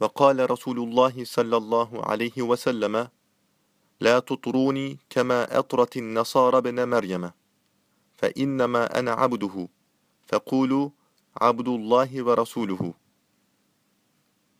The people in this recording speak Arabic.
وقال رسول الله صلى الله عليه وسلم لا تطروني كما أطرت النصارى ابن مريم فإنما أنا عبده فقولوا عبد الله ورسوله.